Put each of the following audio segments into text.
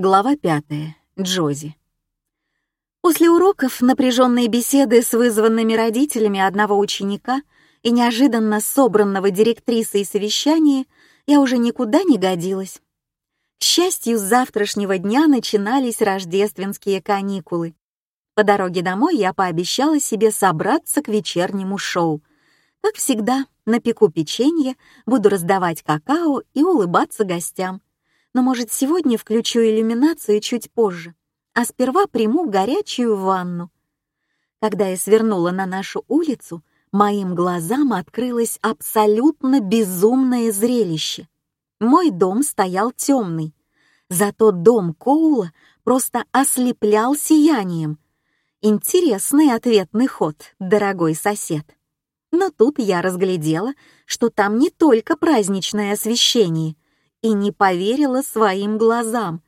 Глава пятая. Джози. После уроков напряженные беседы с вызванными родителями одного ученика и неожиданно собранного директрисой совещания я уже никуда не годилась. К счастью, с завтрашнего дня начинались рождественские каникулы. По дороге домой я пообещала себе собраться к вечернему шоу. Как всегда, напеку печенье, буду раздавать какао и улыбаться гостям но, может, сегодня включу иллюминацию чуть позже, а сперва приму горячую ванну. Когда я свернула на нашу улицу, моим глазам открылось абсолютно безумное зрелище. Мой дом стоял темный, зато дом Коула просто ослеплял сиянием. Интересный ответный ход, дорогой сосед. Но тут я разглядела, что там не только праздничное освещение — и не поверила своим глазам.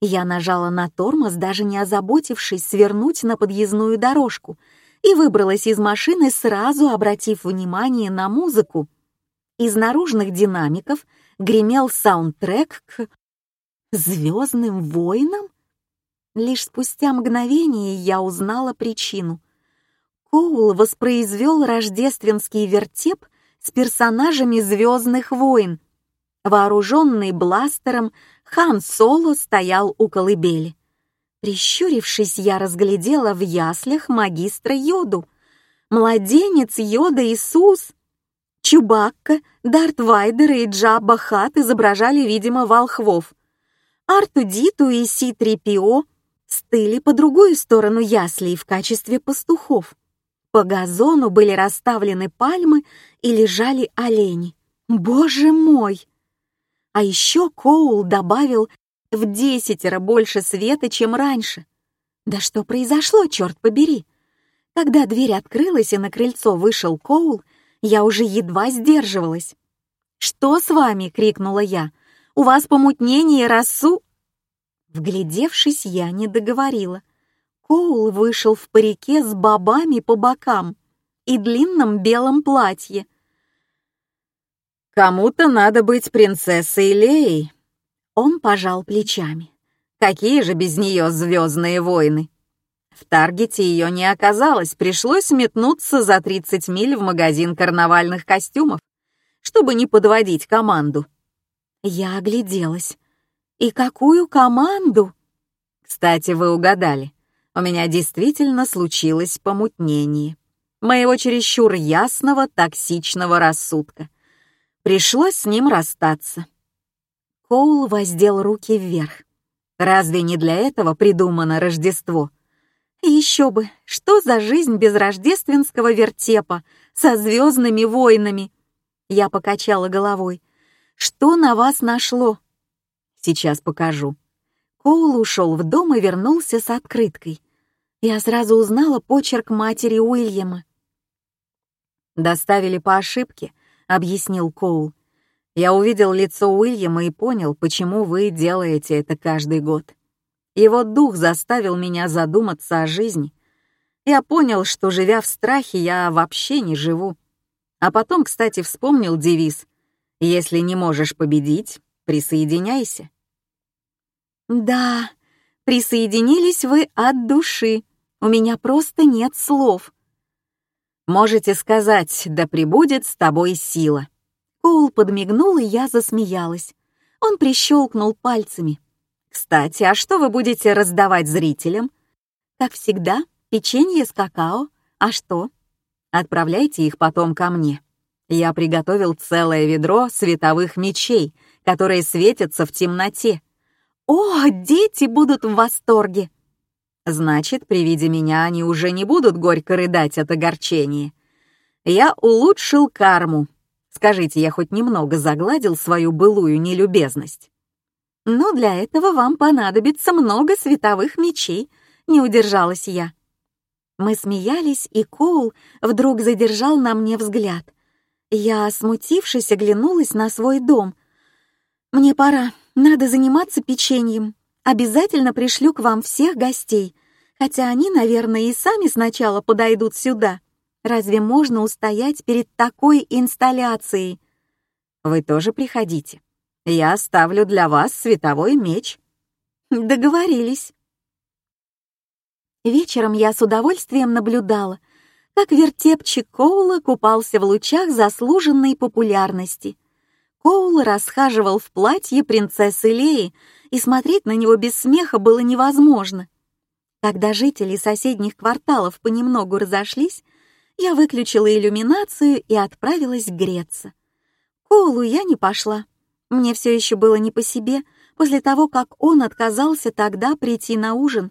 Я нажала на тормоз, даже не озаботившись свернуть на подъездную дорожку, и выбралась из машины, сразу обратив внимание на музыку. Из наружных динамиков гремел саундтрек к «Звездным войнам». Лишь спустя мгновение я узнала причину. Коул воспроизвел рождественский вертеп с персонажами «Звездных войн», Вооруженный бластером, хан Соло стоял у колыбели. Прищурившись, я разглядела в яслях магистра Йоду. Младенец Йода Иисус. Чубакка, Дарт Вайдер и Джабба Хат изображали, видимо, волхвов. Артудиту и Си-3PO стыли по другую сторону яслей в качестве пастухов. По газону были расставлены пальмы и лежали олени. Боже мой! А еще Коул добавил в десятеро больше света, чем раньше. Да что произошло, черт побери? Когда дверь открылась и на крыльцо вышел Коул, я уже едва сдерживалась. «Что с вами?» — крикнула я. «У вас помутнение рассу...» Вглядевшись, я не договорила. Коул вышел в парике с бобами по бокам и длинном белом платье, Кому-то надо быть принцессой Леей. Он пожал плечами. Какие же без нее звездные войны? В Таргете ее не оказалось, пришлось метнуться за 30 миль в магазин карнавальных костюмов, чтобы не подводить команду. Я огляделась. И какую команду? Кстати, вы угадали. У меня действительно случилось помутнение. Моего чересчур ясного токсичного рассудка — Пришлось с ним расстаться. Коул воздел руки вверх. Разве не для этого придумано Рождество? Еще бы, что за жизнь без рождественского вертепа со звездными войнами? Я покачала головой. Что на вас нашло? Сейчас покажу. Коул ушел в дом и вернулся с открыткой. Я сразу узнала почерк матери Уильяма. Доставили по ошибке, объяснил Коул. «Я увидел лицо Уильяма и понял, почему вы делаете это каждый год. Его дух заставил меня задуматься о жизни. Я понял, что, живя в страхе, я вообще не живу. А потом, кстати, вспомнил девиз «Если не можешь победить, присоединяйся». «Да, присоединились вы от души. У меня просто нет слов», Можете сказать «Да пребудет с тобой сила». Коул подмигнул, и я засмеялась. Он прищелкнул пальцами. «Кстати, а что вы будете раздавать зрителям?» «Как всегда, печенье с какао. А что?» «Отправляйте их потом ко мне. Я приготовил целое ведро световых мечей, которые светятся в темноте». «О, дети будут в восторге!» Значит, при виде меня они уже не будут горько рыдать от огорчения. Я улучшил карму. Скажите, я хоть немного загладил свою былую нелюбезность? Но для этого вам понадобится много световых мечей, не удержалась я. Мы смеялись, и Коул вдруг задержал на мне взгляд. Я, смутившись, оглянулась на свой дом. «Мне пора, надо заниматься печеньем», Обязательно пришлю к вам всех гостей, хотя они, наверное, и сами сначала подойдут сюда. Разве можно устоять перед такой инсталляцией? Вы тоже приходите. Я оставлю для вас световой меч. Договорились. Вечером я с удовольствием наблюдала, как вертепчик Коула купался в лучах заслуженной популярности. Коул расхаживал в платье принцессы Леи, и смотреть на него без смеха было невозможно. Когда жители соседних кварталов понемногу разошлись, я выключила иллюминацию и отправилась греться. Коулу я не пошла. Мне все еще было не по себе, после того, как он отказался тогда прийти на ужин.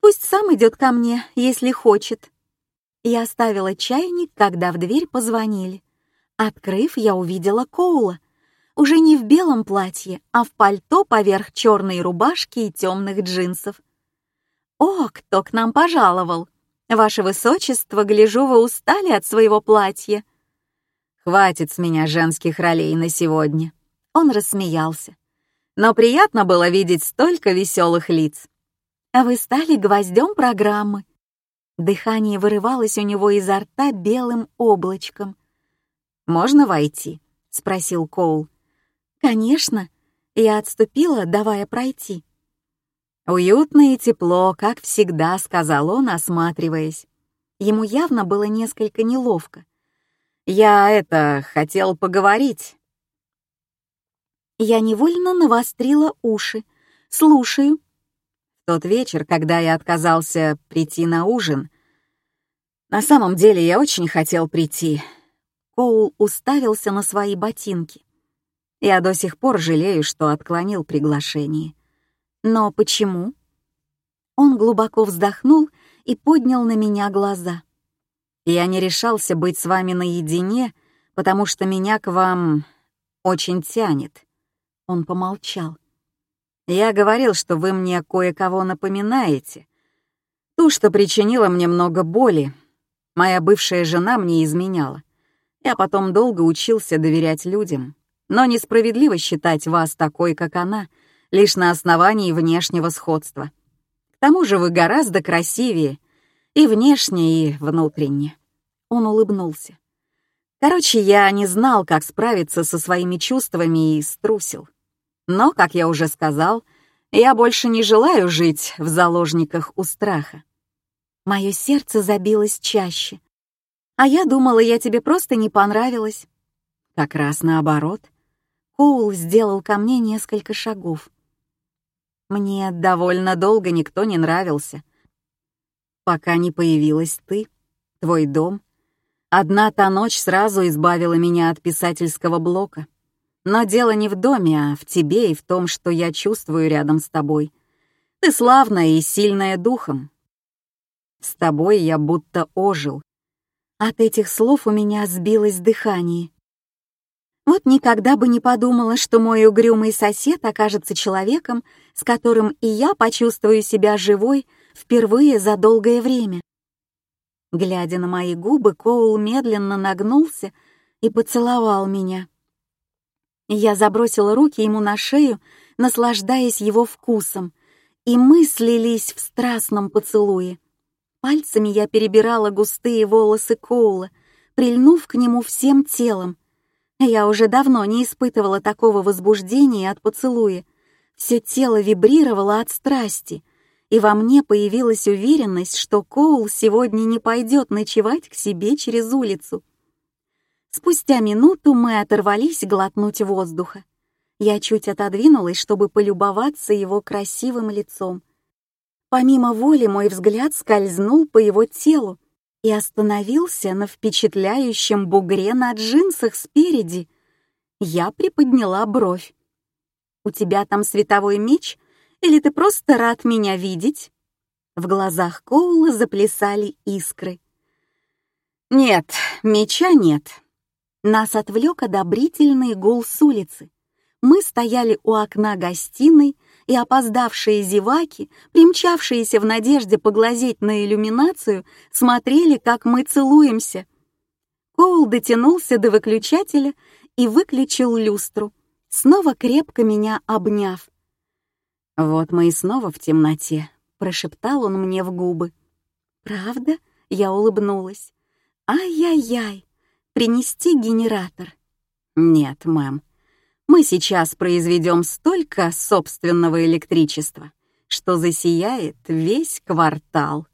Пусть сам идет ко мне, если хочет. Я оставила чайник, когда в дверь позвонили. Открыв, я увидела Коула. Уже не в белом платье, а в пальто поверх черной рубашки и темных джинсов. «О, кто к нам пожаловал! Ваше Высочество, гляжу, вы устали от своего платья!» «Хватит с меня женских ролей на сегодня!» Он рассмеялся. «Но приятно было видеть столько веселых лиц!» «А вы стали гвоздем программы!» Дыхание вырывалось у него изо рта белым облачком. «Можно войти?» — спросил Коул. «Конечно». Я отступила, давая пройти. «Уютно и тепло, как всегда», — сказал он, осматриваясь. Ему явно было несколько неловко. «Я это, хотел поговорить». Я невольно навострила уши. «Слушаю» тот вечер, когда я отказался прийти на ужин. На самом деле я очень хотел прийти. Коул уставился на свои ботинки. Я до сих пор жалею, что отклонил приглашение. Но почему? Он глубоко вздохнул и поднял на меня глаза. Я не решался быть с вами наедине, потому что меня к вам очень тянет. Он помолчал. Я говорил, что вы мне кое-кого напоминаете. Ту, что причинила мне много боли. Моя бывшая жена мне изменяла. Я потом долго учился доверять людям, но несправедливо считать вас такой, как она, лишь на основании внешнего сходства. К тому же вы гораздо красивее и внешне, и внутренне. Он улыбнулся. Короче, я не знал, как справиться со своими чувствами и струсил. Но, как я уже сказал, я больше не желаю жить в заложниках у страха. Мое сердце забилось чаще. А я думала, я тебе просто не понравилась. Как раз наоборот. Коул сделал ко мне несколько шагов. Мне довольно долго никто не нравился. Пока не появилась ты, твой дом. Одна та ночь сразу избавила меня от писательского блока. Но дело не в доме, а в тебе и в том, что я чувствую рядом с тобой. Ты славная и сильная духом. С тобой я будто ожил. От этих слов у меня сбилось дыхание. Вот никогда бы не подумала, что мой угрюмый сосед окажется человеком, с которым и я почувствую себя живой впервые за долгое время. Глядя на мои губы, Коул медленно нагнулся и поцеловал меня. Я забросила руки ему на шею, наслаждаясь его вкусом, и мы слились в страстном поцелуе. Пальцами я перебирала густые волосы Коула, прильнув к нему всем телом. Я уже давно не испытывала такого возбуждения от поцелуя. Все тело вибрировало от страсти, и во мне появилась уверенность, что Коул сегодня не пойдет ночевать к себе через улицу. Спустя минуту мы оторвались глотнуть воздуха. Я чуть отодвинулась, чтобы полюбоваться его красивым лицом. Помимо воли мой взгляд скользнул по его телу и остановился на впечатляющем бугре на джинсах спереди. Я приподняла бровь. «У тебя там световой меч? Или ты просто рад меня видеть?» В глазах Коула заплясали искры. «Нет, меча нет», нас отвлек одобрительный гул с улицы. Мы стояли у окна гостиной, и опоздавшие зеваки, примчавшиеся в надежде поглазеть на иллюминацию, смотрели, как мы целуемся. Коул дотянулся до выключателя и выключил люстру, снова крепко меня обняв. «Вот мы и снова в темноте», — прошептал он мне в губы. «Правда?» — я улыбнулась. «Ай-яй-яй!» принести генератор?» «Нет, мэм. Мы сейчас произведем столько собственного электричества, что засияет весь квартал.